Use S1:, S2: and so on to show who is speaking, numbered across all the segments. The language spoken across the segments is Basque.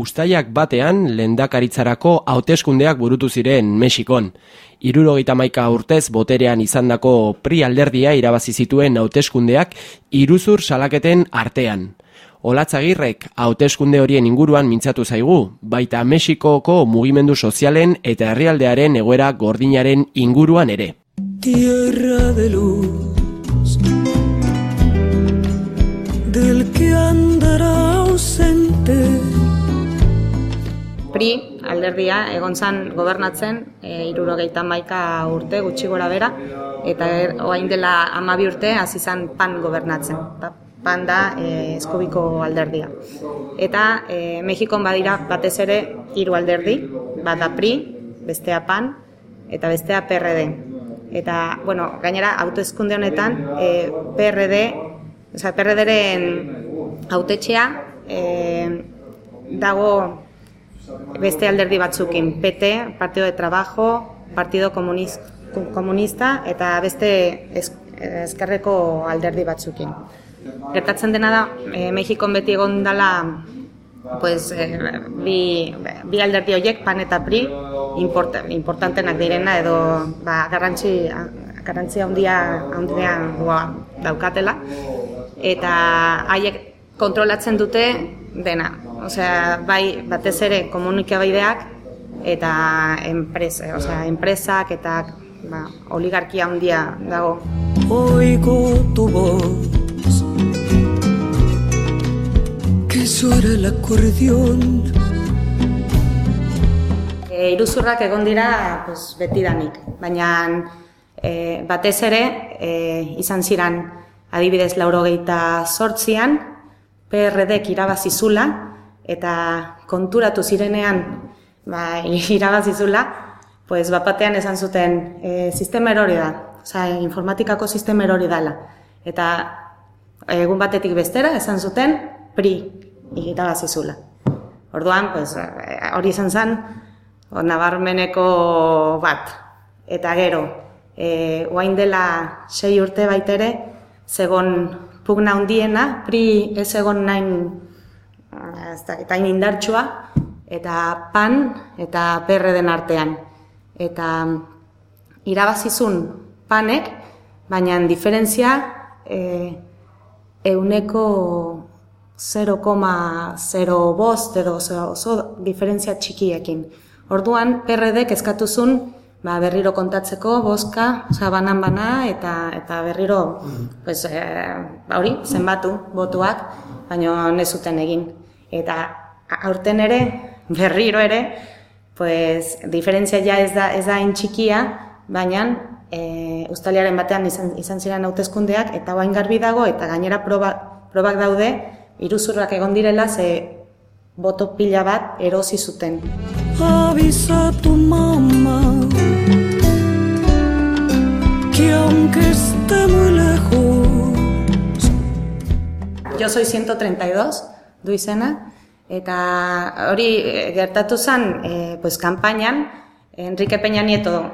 S1: ustaiak batean lendakaritzarako hauteskundeak burutu ziren Mexikon. Irurogeita maika urtez boterean izandako pri alderdia irabazi zituen hauteskundeak iruzur salaketen artean. Olatzagirrek hauteskunde horien inguruan mintzatu zaigu, baita Mexikoko mugimendu sozialen eta herrialdearen egoera gordinaren inguruan ere. Tierra de luz
S2: del que andará Pri, alderdia, egon zan gobernatzen, e, irurogeita maika urte, gutxi gora bera, eta er, oain dela amabi urte, hasi zan pan gobernatzen. Ba, pan da e, eskubiko alderdia. Eta e, Mexikon badira batez ere hiru alderdi, bat da Pri, bestea pan, eta bestea PRD. Eta, bueno, gainera, autoezkunde honetan, e, PRD, oza, PRD-ren autetxea, e, dago beste alderdi batzukin, PT, Partido de Trabajo, Partido Comunista eta beste eskerreko alderdi batzukin. Gertatzen dena da, e, Mexikon beti egon dela pues, e, bi, bi alderdi horiek, PAN eta PRI, import, importantenak direna edo ba, garrantzi, garrantzi handia, handia daukatela. Eta haiek kontrolatzen dute dena, osea, bai batez ere komunikabaideak eta enpresa, osea, enpresak eta ba, oligarkia handia dago. Oigo tu voz Que suena el acordeón e, Iruzurrak egon dira pues, betidanik, baina e, batez ere e, izan ziran adibidez laurogeita sortzian, PRDek irabazizula, eta konturatu zirenean ba, irabazizula, pues, bapatean esan zuten e, sistema erori da, oza, informatikako sistema erori dala. Eta egun batetik bestera esan zuten pri irabazizula. Orduan, pues, hori izan zen, nabarmeneko bat. Eta gero, e, oain dela sei urte baitere, zegon pugna hundiena, pri ez egon nain ez da, eta indartsua, eta pan eta perre artean. Eta irabazizun panek, baina diferentzia e, euneko 0,0 bost edo oso diferentzia txikiekin. Orduan, PRD eskatuzun ba, berriro kontatzeko, boska, oza, banan bana, eta, eta berriro, pues, e, ba, hori, zenbatu, botuak, baina nezuten egin. Eta aurten ere, berriro ere, pues, diferentzia ja ez da, ez da intxikia, baina e, ustaliaren batean izan, izan ziren hautezkundeak, eta bain garbi dago, eta gainera proba, probak daude, iruzurrak egon direla, ze boto pila bat erosi zuten. Avisa tu mamá que aunque esté muy lejos Yo soy 132, du izena, eta hori eh, gertatu zen, eh, pues, kampainan, Enrique Peña Nieto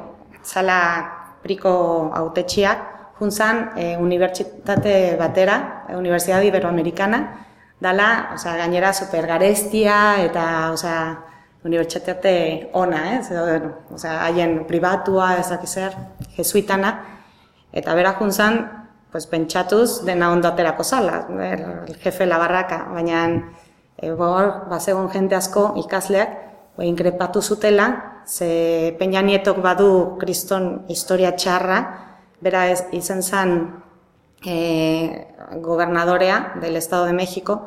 S2: zala priko autetxiak, juntzan eh, unibertsitate batera, eh, Universidad Iberoamericana, dala, osea, gainera supergarestia eta, osea, unibertsitate ona, ez? Edo, osea, haien pribatua, ez dakiz zer, jesuitana. Eta bera juntzan, pues pentsatuz dena ondo aterako zala, el jefe la barraka, baina e, bor, bazegon jente asko ikasleak inkrepatu zutela, ze Peña Nietok badu kriston historia txarra, bera ez, izan zen e, gobernadorea del Estado de México,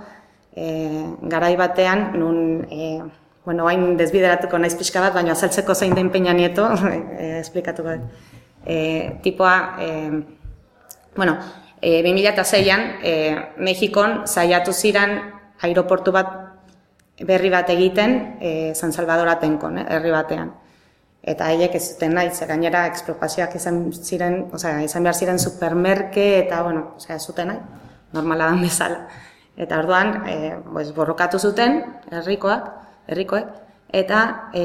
S2: e, garai batean, nun, e, bueno, hain desbideratuko naiz pixka bat, baina azaltzeko zein den peina nieto, e, esplikatuko e, tipoa, e, bueno, e, 2006an, e, Mexikon zaiatu ziren aeroportu bat berri bat egiten e, San Salvador atenkon, eh, herri batean eta haiek ez zuten nahi, ze gainera ekspropazioak izan ziren, osea, izan behar ziren supermerke eta, bueno, osea, zuten nahi, normala dan bezala. Eta orduan, e, pues, borrokatu zuten, herrikoak, herrikoek, eta e,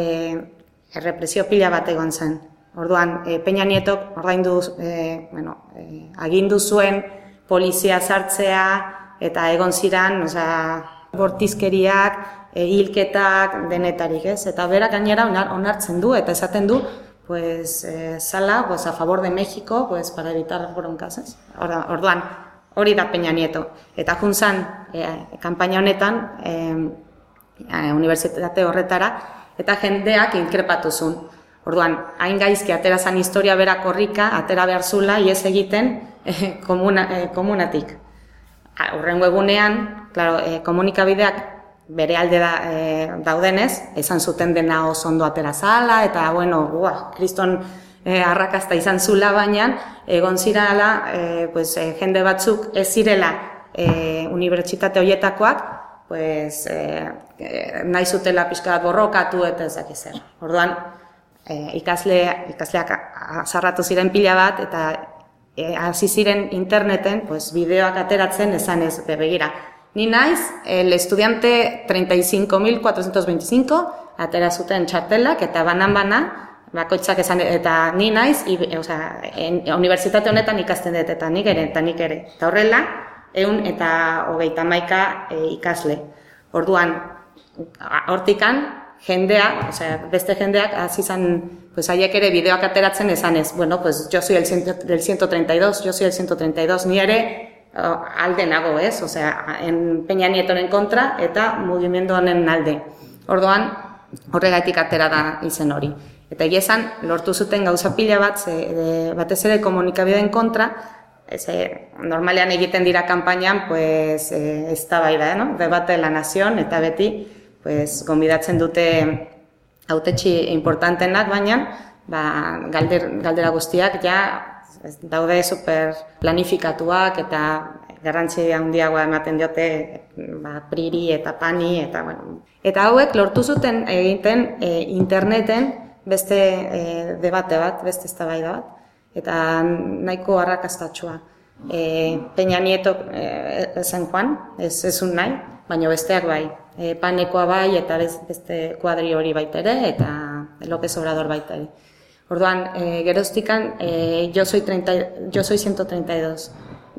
S2: errepresio pila bat egon zen. Orduan, e, Peña Nietok, ordaindu, e, bueno, e, agindu zuen polizia sartzea, eta egon ziren, osea, bortizkeriak, e, hilketak denetarik, ez? Eta berak gainera onartzen du eta esaten du pues eh, sala pues a favor de México pues para evitar broncas, ez? Orduan, hori da Peña Nieto. Eta juntzan, eh, kampaina honetan, eh, unibertsitate horretara, eta jendeak inkrepatu zuen. Orduan, hain gaizki atera zan historia bera korrika, atera behar zula, iez egiten eh, komuna, eh, komunatik. Horrengo egunean, claro, eh, komunikabideak bere alde da, e, daudenez, esan zuten dena oso ondo atera zala, eta, bueno, ua, kriston e, arrakasta izan zula baina, egon zirala, e, pues, e, jende batzuk ez zirela e, unibertsitate horietakoak, pues, e, e, nahi zutela pixka borrokatu eta ezak zer. Orduan, e, ikasle, ikasleak azarratu ziren pila bat, eta hasi ziren interneten, pues, bideoak ateratzen esan ez begira Ni naiz, el estudiante 35.425, atera zuten txartelak, eta banan-bana, bakoitzak esan, eta ni naiz, i, e, osea, en, unibertsitate honetan ikasten dut, eta nik ere, eta nik ere. Eta horrela, eun eta hogeita maika e, ikasle. Orduan, hortikan, jendea, osea, beste jendeak, hasi izan, pues haiek ere bideoak ateratzen esan ez, bueno, pues yo soy el, del 132, yo soy el 132, ni ere, alde nago, ez? Osea, en Peña Nietoren kontra eta mugimendu honen alde. Orduan, horregatik atera da izen hori. Eta egia esan, lortu zuten gauza pila bat, ze, de, batez ere komunikabideen kontra, ze, normalean egiten dira kanpainan, pues, ez da bai da, no? Debate la nazion, eta beti, pues, gombidatzen dute autetxi importantenak, baina, ba, galder, galdera guztiak, ja, daude super planifikatuak eta garrantzi handiagoa ematen diote ba, priri eta pani eta bueno. Eta hauek lortu zuten egiten e, interneten beste e, debate bat, beste eztabaida bat eta nahiko arrakastatsua. E, Peña Nieto e, zen joan, ez ezun nahi, baina besteak bai. E, panekoa bai eta beste kuadri hori baita ere eta López Obrador baita ere. Orduan, e, geroztikan, e, jo, soy 30, jo soy 132.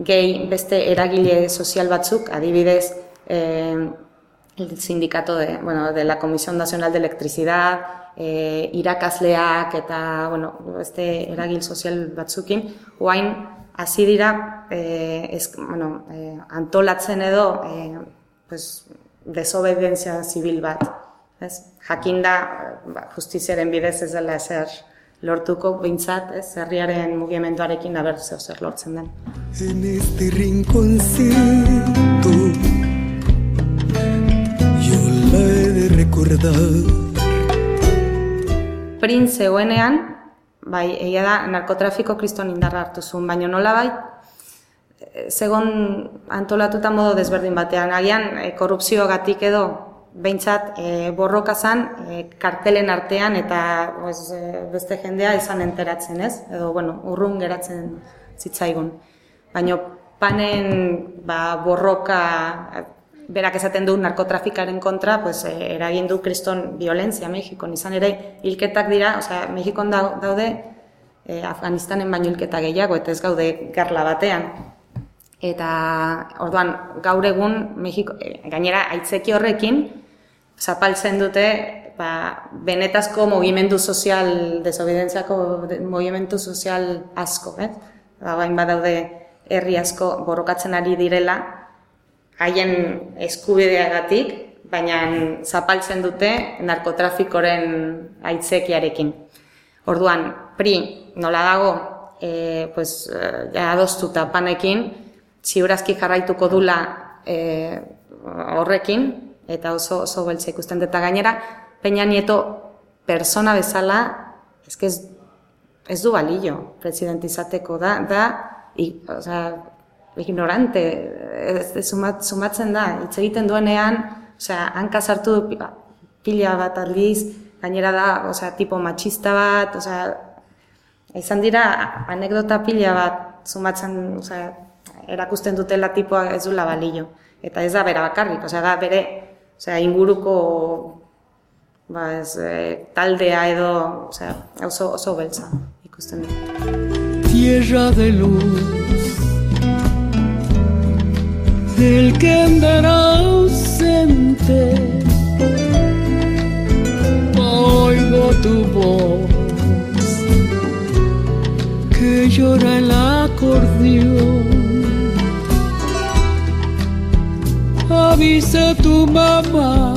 S2: Gehi beste eragile sozial batzuk, adibidez, e, el sindicato de, bueno, de la Comisión Nacional de Electricidad, e, irakasleak eta bueno, beste eragil sozial batzukin, oain hasi dira e, ez, bueno, e, antolatzen edo e, pues, desobedientzia zibil bat. Ez? Jakinda ba, justiziaren bidez ez dela ezer lortuko behintzat, ez, herriaren mugimenduarekin aber zeo zer lortzen den. En este rinconcito yo la he de recordar Prince zegoenean, bai, egia da, narkotrafiko kriston indarra hartu zuen, baina nola bai, segon antolatuta modo desberdin batean, agian e, korrupzio gatik edo behintzat e, borroka zan e, kartelen artean eta pues, e, beste jendea izan enteratzen ez, edo bueno, urrun geratzen zitzaigun. Baina panen ba, borroka berak esaten du narkotrafikaren kontra, pues, e, eragin du kriston violentzia Mexikon. Izan ere, hilketak dira, osea, Mexikon daude e, Afganistanen baino hilketa gehiago, eta ez gaude garla batean. Eta orduan gaur egun Mexiko, e, gainera aitzeki horrekin, zapaltzen dute ba, benetazko mugimendu sozial, desobidentziako de, mugimendu sozial asko, eh? Ba, bain badaude herri asko borrokatzen ari direla, haien eskubideagatik, baina zapaltzen dute narkotrafikoren aitzekiarekin. Orduan, pri, nola dago, e, pues, ja adostuta panekin, ziurazki jarraituko dula e, horrekin, eta oso oso beltza ikusten dut gainera Peña Nieto persona bezala ez ez, ez du balillo presidente izateko da da i, o sea, ignorante ez, ez sumatzen da. Hitz egiten duenean o sea, hanka sartu du pila bat aldiz gainera da o sea, tipo machista bat o sea, izan dira anekdota pila bat sumatzen o sea, erakusten dutela tipoa ez dula balillo eta ez da bera bakarrik, o sea, da bere Osea, inguruko ba, ez, e, taldea edo, osea, oso, oso beltza ikusten dut. Tierra de luz El que andará ausente.
S3: Oigo tu voz que llora el acordeón. Avisa a tu mamá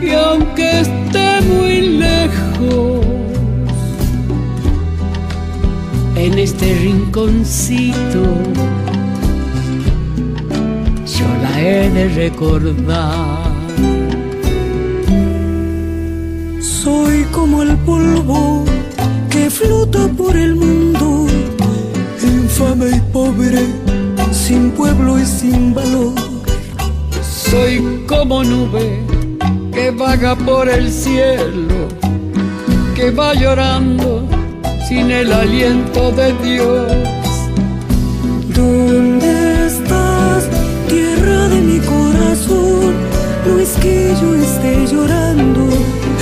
S3: que aunque esté muy lejos, en este rinconcito yo la he de recordar.
S4: Soy como el polvo que flota por el mundo, infame y pobre, sin pueblo y sin valor.
S3: Soy como nube que vaga por el cielo, que va llorando sin el aliento de Dios.
S4: ¿Dónde No es que yo esté llorando,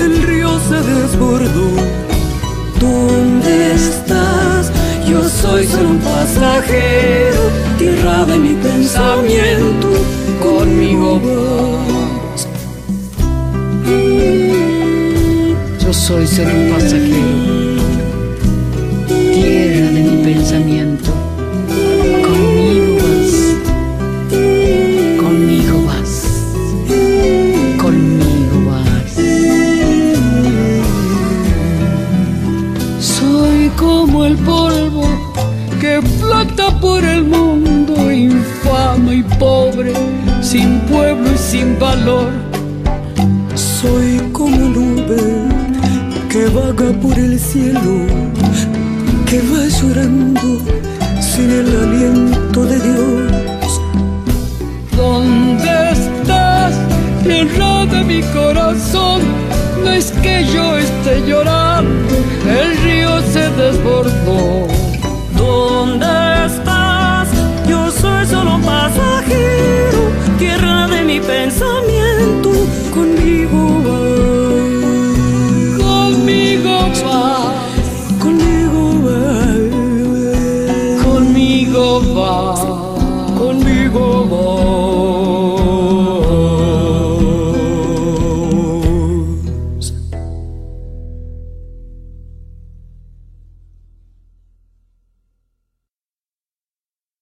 S4: el río se desbordó. ¿Dónde estás? Yo soy solo un pasajero, tierra de mi pensamiento, conmigo vas.
S3: Yo soy solo un pasajero,
S4: Soy como nube que vaga por el cielo, que va llorando sin el aliento de Dios.
S3: ¿Dónde estás, tierra de mi corazón? No es que yo esté llorando, el río se desbordó.
S4: ¿Dónde estás? Yo soy solo un pasajero, tierra de mi pensamiento.